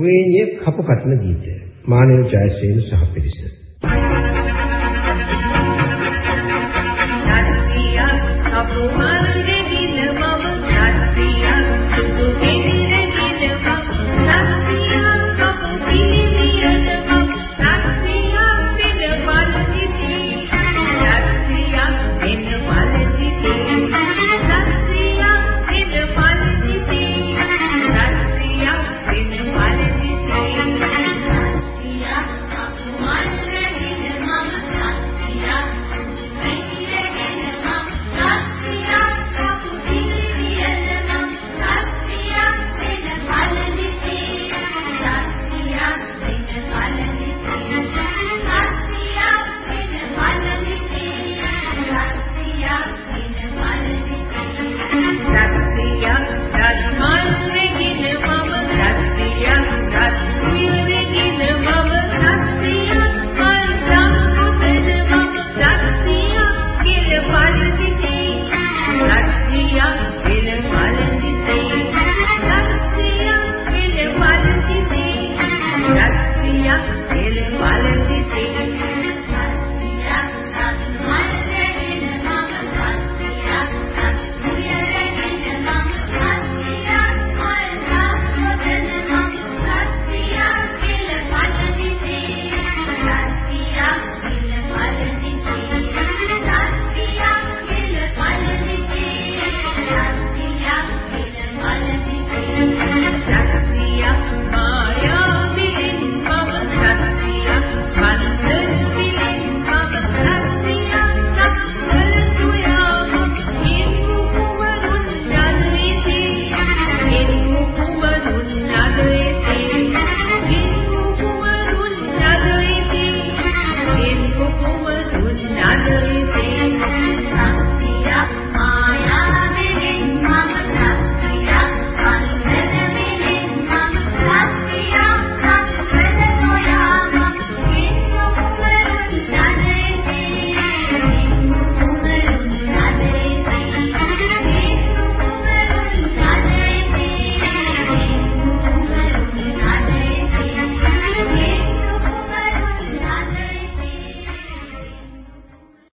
කුවේණිය කපු කටන ගීතය. මානව ජයසේන සහ පිරිස. Nadia, Abu